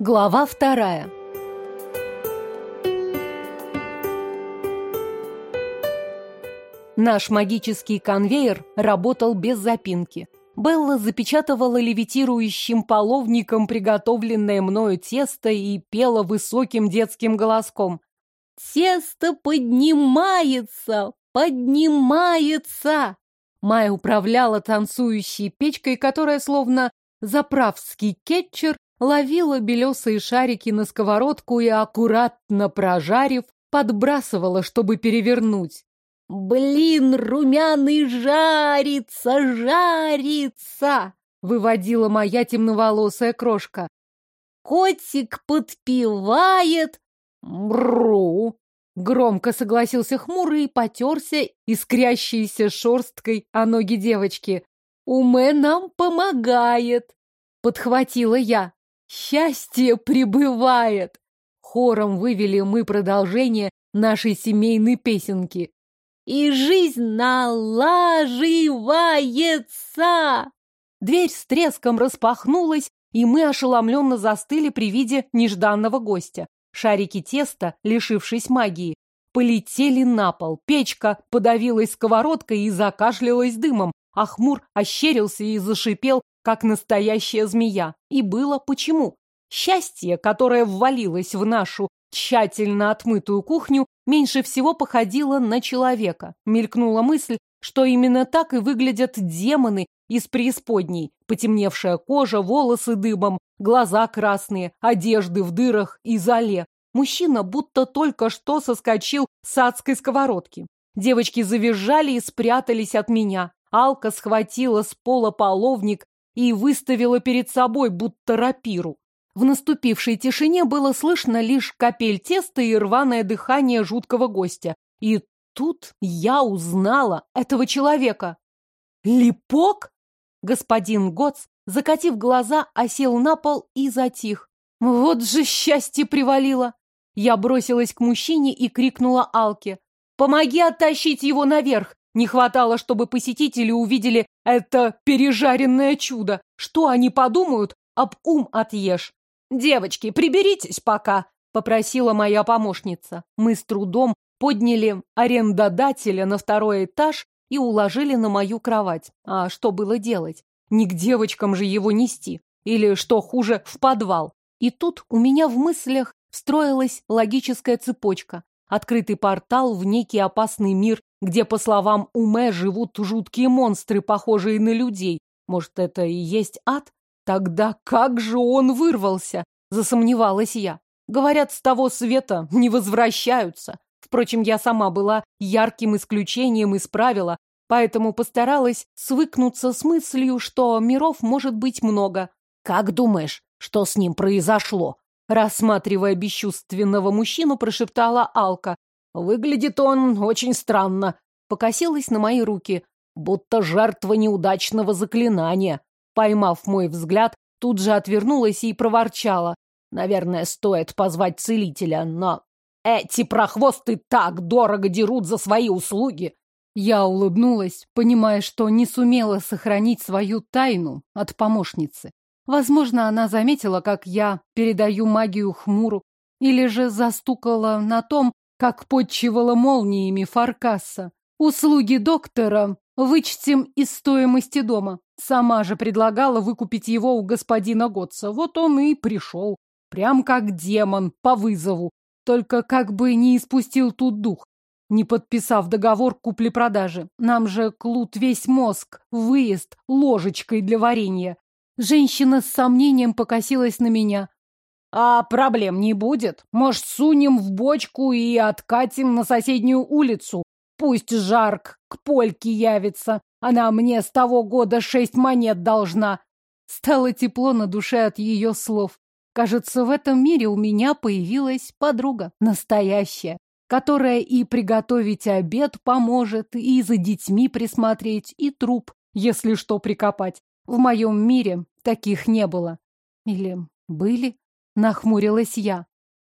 Глава вторая. Наш магический конвейер работал без запинки. Белла запечатывала левитирующим половником приготовленное мною тесто и пела высоким детским голоском. «Тесто поднимается! Поднимается!» Майя управляла танцующей печкой, которая, словно заправский кетчер, ловила белесые шарики на сковородку и, аккуратно прожарив, подбрасывала, чтобы перевернуть. «Блин, румяный жарится, жарится!» — выводила моя темноволосая крошка. «Котик подпевает!» «Бру!» — громко согласился хмурый и потерся искрящейся шерсткой о ноги девочки. «Уме нам помогает!» — подхватила я. Счастье прибывает! Хором вывели мы продолжение нашей семейной песенки. И жизнь налаживается! Дверь с треском распахнулась, и мы ошеломленно застыли при виде нежданного гостя. Шарики теста, лишившись магии, полетели на пол. Печка подавилась сковородкой и закашлялась дымом, а хмур ощерился и зашипел, как настоящая змея. И было почему. Счастье, которое ввалилось в нашу тщательно отмытую кухню, меньше всего походило на человека. Мелькнула мысль, что именно так и выглядят демоны из преисподней. Потемневшая кожа, волосы дыбом, глаза красные, одежды в дырах и зале. Мужчина будто только что соскочил с адской сковородки. Девочки завизжали и спрятались от меня. Алка схватила с пола половник и выставила перед собой, будто рапиру. В наступившей тишине было слышно лишь капель теста и рваное дыхание жуткого гостя. И тут я узнала этого человека. «Липок?» Господин Гоц, закатив глаза, осел на пол и затих. Вот же счастье привалило! Я бросилась к мужчине и крикнула Алке. «Помоги оттащить его наверх! Не хватало, чтобы посетители увидели это пережаренное чудо. Что они подумают? Об ум отъешь. Девочки, приберитесь пока, попросила моя помощница. Мы с трудом подняли арендодателя на второй этаж и уложили на мою кровать. А что было делать? Не к девочкам же его нести. Или, что хуже, в подвал. И тут у меня в мыслях встроилась логическая цепочка. Открытый портал в некий опасный мир где, по словам Уме, живут жуткие монстры, похожие на людей. Может, это и есть ад? Тогда как же он вырвался? Засомневалась я. Говорят, с того света не возвращаются. Впрочем, я сама была ярким исключением из правила, поэтому постаралась свыкнуться с мыслью, что миров может быть много. Как думаешь, что с ним произошло? Рассматривая бесчувственного мужчину, прошептала Алка, Выглядит он очень странно. Покосилась на мои руки, будто жертва неудачного заклинания. Поймав мой взгляд, тут же отвернулась и проворчала. Наверное, стоит позвать целителя, но эти прохвосты так дорого дерут за свои услуги. Я улыбнулась, понимая, что не сумела сохранить свою тайну от помощницы. Возможно, она заметила, как я передаю магию хмуру, или же застукала на том, как подчивала молниями Фаркасса. Услуги доктора вычтем из стоимости дома. Сама же предлагала выкупить его у господина Готца. Вот он и пришел. Прям как демон, по вызову. Только как бы не испустил тут дух, не подписав договор купли-продажи. Нам же клут весь мозг, выезд, ложечкой для варенья. Женщина с сомнением покосилась на меня. А проблем не будет. Может, сунем в бочку и откатим на соседнюю улицу. Пусть Жарк к Польке явится. Она мне с того года шесть монет должна. Стало тепло на душе от ее слов. Кажется, в этом мире у меня появилась подруга, настоящая, которая и приготовить обед поможет, и за детьми присмотреть, и труп, если что, прикопать. В моем мире таких не было. Или были? Нахмурилась я.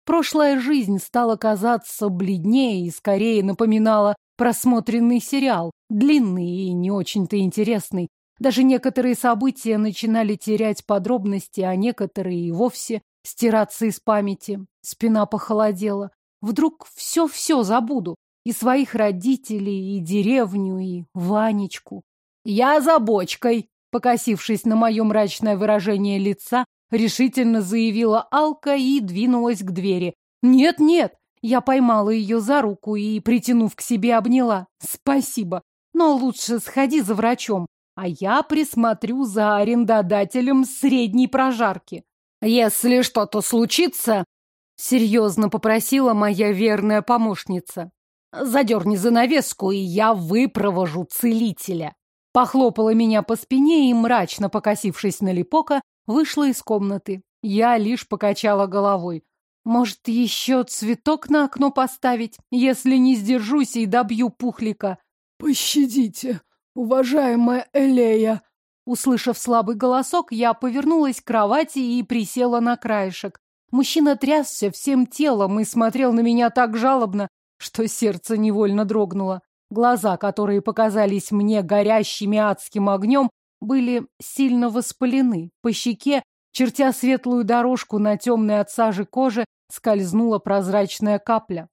Прошлая жизнь стала казаться бледнее и скорее напоминала просмотренный сериал, длинный и не очень-то интересный. Даже некоторые события начинали терять подробности, а некоторые и вовсе стираться из памяти. Спина похолодела. Вдруг все-все забуду. И своих родителей, и деревню, и Ванечку. «Я за бочкой!» Покосившись на мое мрачное выражение лица, решительно заявила Алка и двинулась к двери. «Нет-нет!» Я поймала ее за руку и, притянув к себе, обняла. «Спасибо! Но лучше сходи за врачом, а я присмотрю за арендодателем средней прожарки». «Если что-то случится...» — серьезно попросила моя верная помощница. «Задерни занавеску, и я выпровожу целителя». Похлопала меня по спине и, мрачно покосившись на Липока, вышла из комнаты. Я лишь покачала головой. Может, еще цветок на окно поставить, если не сдержусь и добью пухлика? Пощадите, уважаемая Элея. Услышав слабый голосок, я повернулась к кровати и присела на краешек. Мужчина трясся всем телом и смотрел на меня так жалобно, что сердце невольно дрогнуло. Глаза, которые показались мне горящими адским огнем, были сильно воспалены. По щеке, чертя светлую дорожку на темной от сажи коже, скользнула прозрачная капля.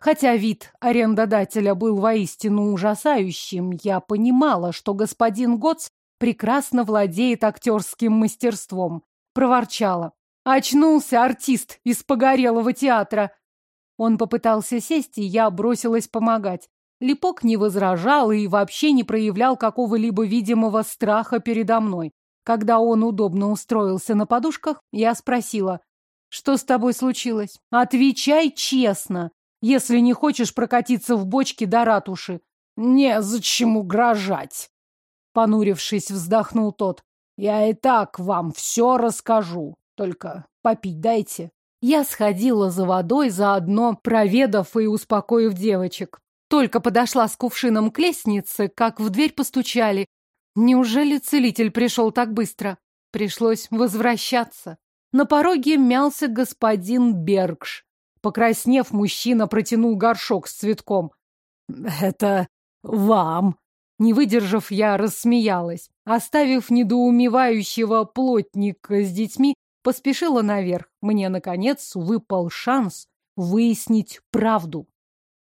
Хотя вид арендодателя был воистину ужасающим, я понимала, что господин Гоц прекрасно владеет актерским мастерством. Проворчала. Очнулся артист из погорелого театра. Он попытался сесть, и я бросилась помогать. Липок не возражал и вообще не проявлял какого-либо видимого страха передо мной. Когда он удобно устроился на подушках, я спросила, «Что с тобой случилось? Отвечай честно, если не хочешь прокатиться в бочке до ратуши». «Незачем угрожать!» Понурившись, вздохнул тот. «Я и так вам все расскажу, только попить дайте». Я сходила за водой, заодно проведав и успокоив девочек. Только подошла с кувшином к лестнице, как в дверь постучали. Неужели целитель пришел так быстро? Пришлось возвращаться. На пороге мялся господин Бергш. Покраснев, мужчина протянул горшок с цветком. «Это вам!» Не выдержав, я рассмеялась. Оставив недоумевающего плотника с детьми, поспешила наверх. Мне, наконец, выпал шанс выяснить правду.